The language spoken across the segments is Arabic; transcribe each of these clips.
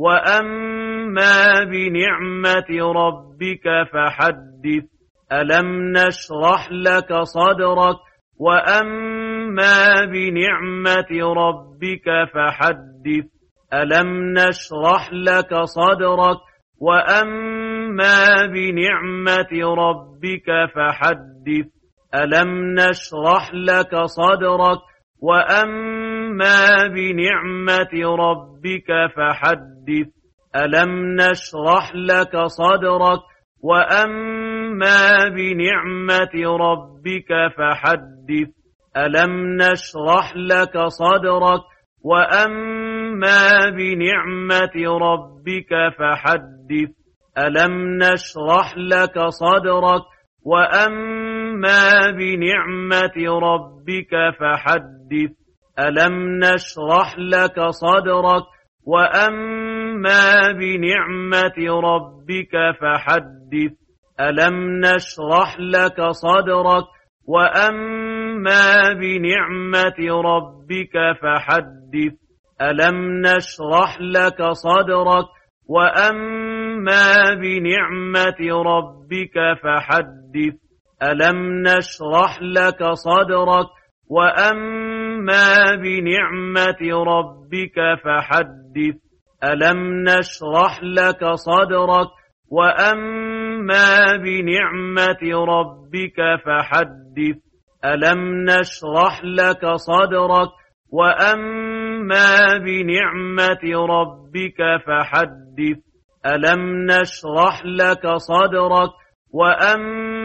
وأما بنعمة ربك فحدث ألم نشرح لك صدرك وأما بنعمة ربك فحدث ألم نشرح لك صدرك وأما بنعمة ربك فحدث ألم نشرح لك صدرك وأما بنعمة ربك فحدث ألم نشرح لك صدرك وأما بنعمة ربك فحدث ألم نشرح لك صدرك وأما بنعمة ربك فحدث ألم نشرح لك صدرك وأما بنعمة ربك فحدث ألم نشرح لك صدرك وأما بنعمة ربك فحدث ألم نشرح لك صدرك وأما بنعمة ربك فحدث ألم نشرح لك صدرك وأما بنعمة ربك فحدث ألم نشرح لك صدرك وأما بنعمة ربك فحدث ألم نشرح لك صدرك وأما بنعمة ربك فحدث ألم نشرح لك صدرك وأما بنعمة ربك فحدث ألم نشرح لك صدرك وأما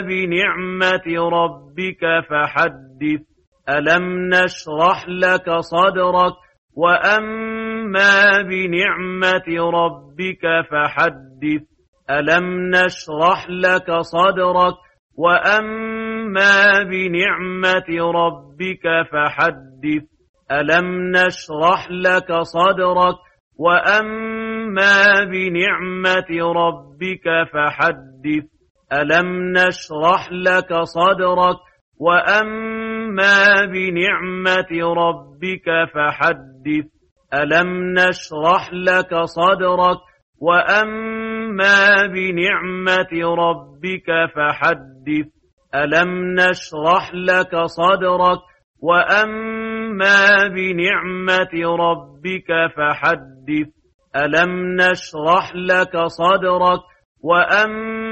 بنعمة ربك فحدث. ألم نشرح لك صدرك؟ وأما بنعمة ربك فحدث. ألم نشرح لك صدرك؟ وأما بنعمة ربك فحدث. ألم نشرح لك صدرك؟ وأما بنعمة ربك فحدث. ألم نشرح لك صدرك وأما بنعمة ربك فحدث ألم نشرح لك صدرك وأما بنعمة ربك فحدث ألم نشرح لك صدرك وأما بنعمة ربك فحدث ألم نشرح لك صدرك وأما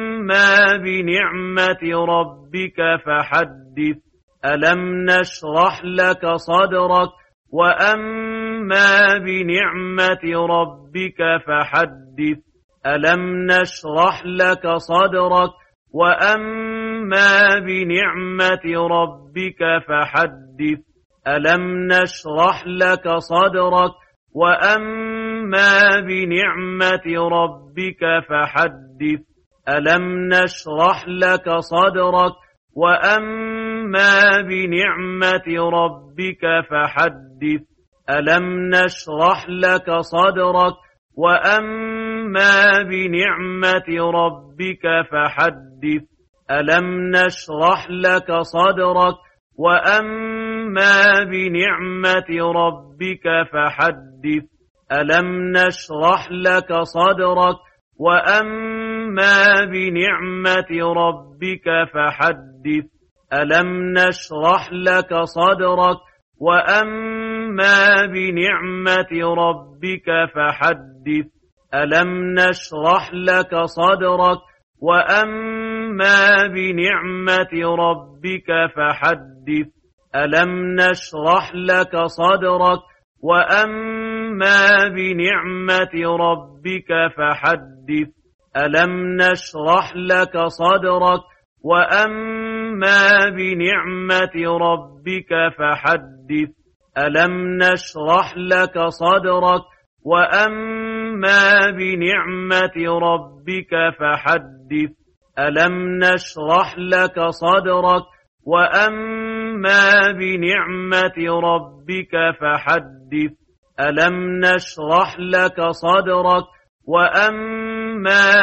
بنعمة ربك فحدث ألم نشرح لك صدرك وأما بنعمة ربك فحدث ألم نشرح لك صدرك وأما بنعمة ربك فحدث ألم نشرح لك صدرك وأما بنعمة ربك فحدث ألم نشرح لك صدرك وأما بنعمة ربك فحدث ألم نشرح لك صدرك وأما بنعمة ربك فحدث ألم نشرح لك صدرك وأما بنعمة ربك فحدث ألم نشرح لك صدرك وأما بنعمة ربك فحدث ألم نشرح لك صدرك وأما بنعمة ربك فحدث ألم نشرح لك صدرك وأما بنعمة ربك فحدث ألم نشرح لك صدرك وأما بنعمة ربك فحدث ألم نشرح لك صدرك وأما بنعمة ربك فحدث ألم نشرح لك صدرك وأما بنعمة ربك فحدث ألم نشرح لك صدرك وأما بنعمة ربك فحدث ألم نشرح لك صدرك وأما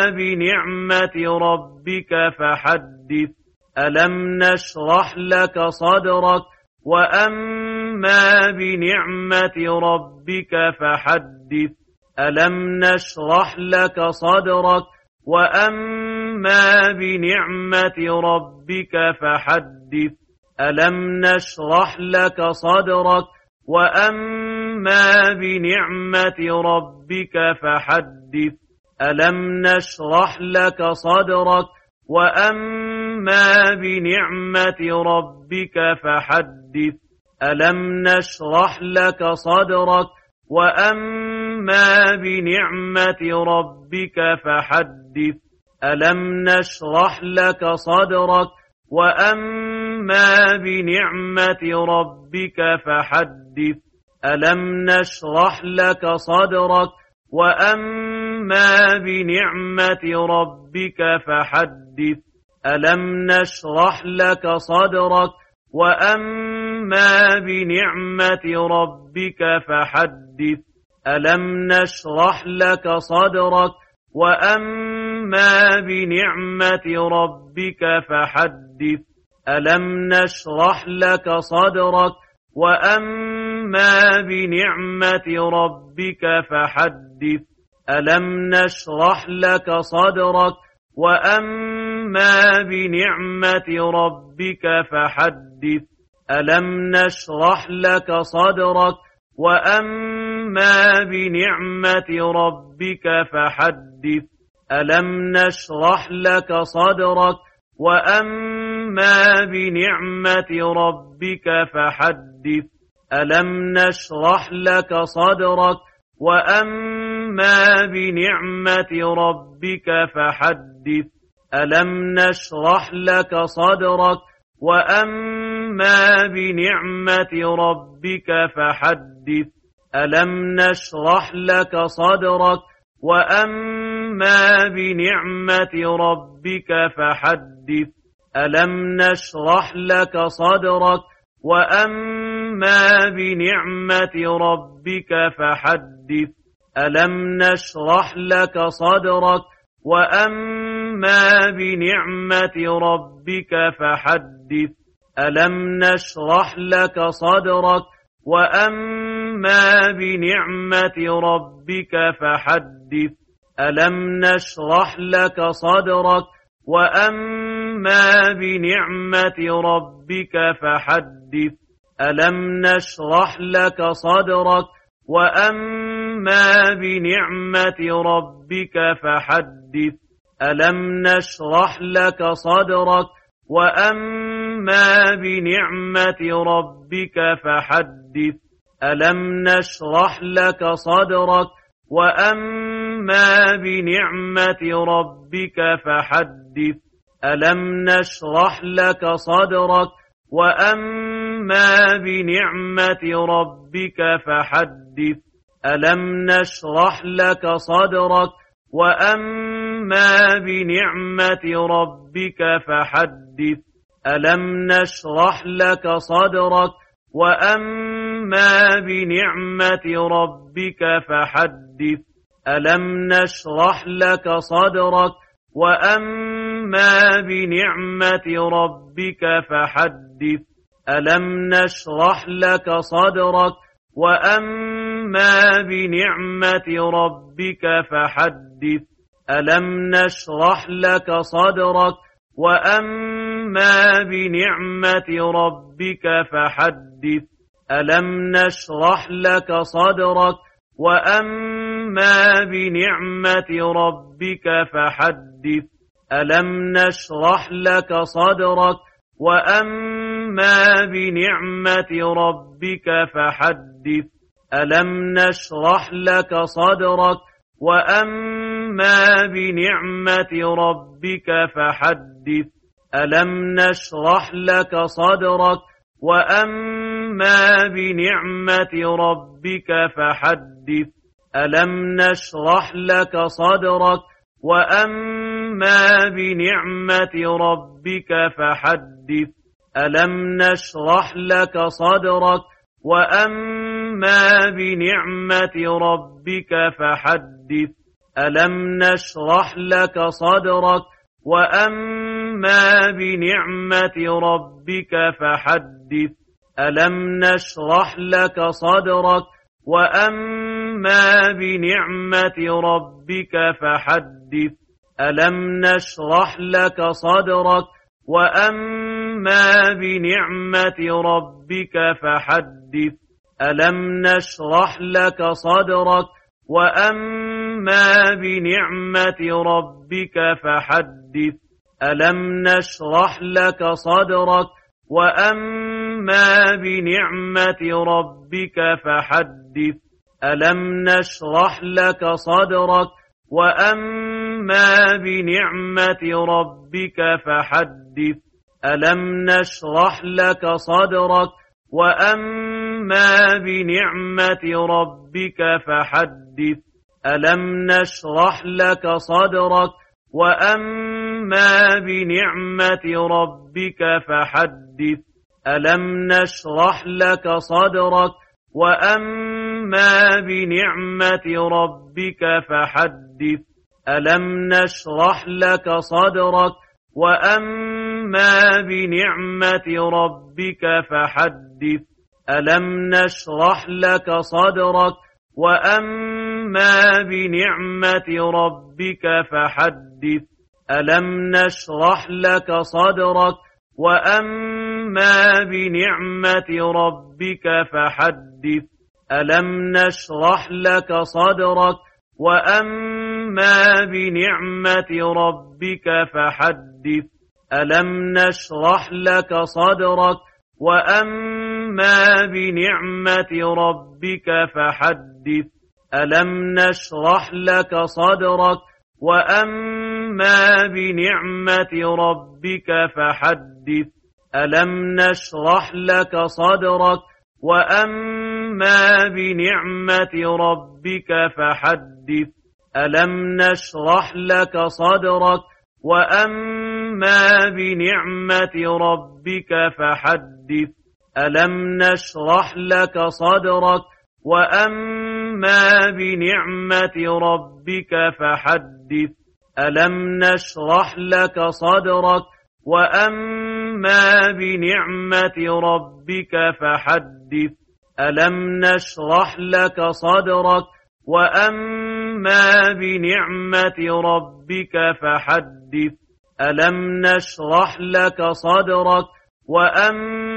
بنعمة ربك فحدث ألم نشرح لك صدرك وأما بنعمة ربك فحدث ألم نشرح لك صدرك وأما بنعمة ربك فحدث ألم نشرح لك صدرك وأما بنعمة ربك فحدث ألم نشرح لك صدرك وأما بنعمة ربك فحدث ألم نشرح لك صدرك وأما بنعمة ربك فحدث ألم نشرح لك صدرك وأما بنعمة ربك فحدث ألم نشرح لك صدرك وأما بنعمة ربك فحدث ألم نشرح لك صدرك وأما بنعمة ربك فحدث ألم نشرح لك صدرك وأما بنعمة ربك فحدث ألم نشرح لك صدرك وأما بنعمة ربك فحدث ألم نشرح لك صدرك وأما بنعمة ربك فحدث ألم نشرح لك صدرك وأما بنعمة ربك فحدث ألم نشرح لك صدرك وأما بنعمة ربك فحدث ألم نشرح لك صدرك وأما بنعمة ربك فحدث. ألم نشرح لك صدرك؟ وأما بنعمة ربك فحدث. ألم نشرح لك صدرك؟ وأما بنعمة ربك فحدث. ألم نشرح لك صدرك؟ وأما بنعمة ربك فحدث. ألم نشرح لك صدرك وأما بنعمة ربك فحدث ألم نشرح لك صدرك وأما بنعمة ربك فحدث ألم نشرح لك صدرك وأما بنعمة ربك فحدث ألم نشرح لك صدرك وأما بنعمة ربك فحدث ألم نشرح لك صدرك وأما بنعمة ربك فحدث ألم نشرح لك صدرك وأما بنعمة ربك فحدث ألم نشرح لك صدرك وأما بنعمة ربك فحدث ألم نشرح لك صدرك وأما بنعمة ربك فحدث ألم نشرح لك صدرك وأما بنعمة ربك فحدث ألم نشرح لك صدرك وأما بنعمة ربك فحدث ألم نشرح لك صدرك وأما بنعمة ربك فحدث ألم نشرح لك صدرك وأما بنعمة ربك فحدث ألم نشرح لك صدرك وأما بنعمة ربك فحدث ألم نشرح لك صدرك وأما بنعمة ربك فحدث ألم نشرح لك صدرك وأما بنعمة ربك فحدث ألم نشرح لك صدرك وأما بنعمة ربك فحدث ألم نشرح لك صدرك وأما بنعمة ربك فحدث ألم نشرح لك صدرك وأما بنعمة ربك فحدث ألم نشرح لك صدرك وأما بنعمة ربك فحدث ألم نشرح لك صدرك وأما بنعمة ربك فحدث ألم نشرح لك صدرك وأما بنعمة ربك فحدث ألم نشرح لك صدرك وأما بنعمة ربك فحدث ألم نشرح لك صدرك وأما بنعمة ربك فحدث ألم نشرح لك صدرك وأما بنعمة ربك فحدث ألم نشرح لك صدرك وأما بنعمة ربك فحدث ألم نشرح لك صدرك وأما بنعمة ربك فحدث ألم نشرح لك صدرك وأما بنعمة ربك فحدث ألم نشرح لك صدرك وأما بنعمة ربك فحدث ألم نشرح لك صدرك وأما بنعمة ربك فحدث ألم نشرح لك صدرك وأما بنعمة ربك فحدث ألم نشرح لك صدرك وأما بنعمة ربك فحدث ألم نشرح لك صدرك وأما بنعمة ربك فحدث. ألم نشرح لك صدرك؟ وأما بنعمة ربك فحدث. ألم نشرح لك صدرك؟ وأما بنعمة ربك فحدث. ألم نشرح لك صدرك؟ وأما بنعمة ربك فحدث. ألم نشرح لك صدرك وأما بنعمة ربك فحدث ألم نشرح لك صدرك وأما بنعمة ربك فحدث ألم نشرح لك صدرك وأما بنعمة ربك فحدث ألم نشرح لك صدرك وأما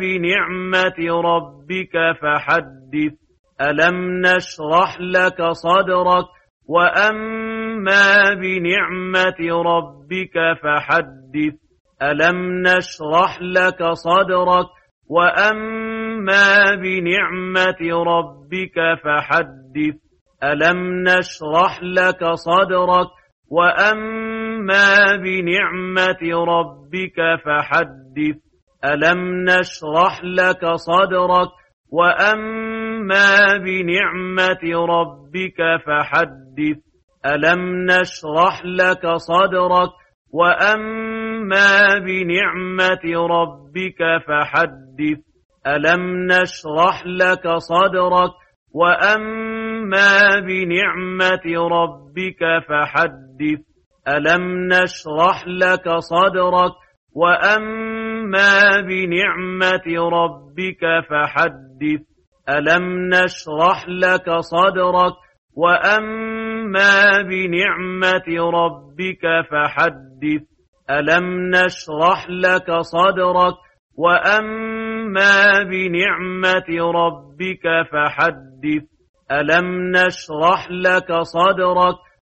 بنعمة ربك فحدث ألم نشرح لك صدرك وأما بنعمة ربك فحدث ألم نشرح لك صدرك وأما بنعمة ربك فحدث ألم نشرح لك صدرك وأما بنعمة ربك فحدث ألم نشرح لك صدرك وأما بنعمة ربك فحدث ألم نشرح لك صدرك وأما بنعمة ربك فحدث ألم نشرح لك صدرك وأما بنعمة ربك فحدث ألم نشرح لك صدرك وأما بنعمة ربك فحدث ألم نشرح لك صدرك وأما بنعمة ربك فحدث ألم نشرح لك صدرك وأما بنعمة ربك فحدث ألم نشرح لك صدرك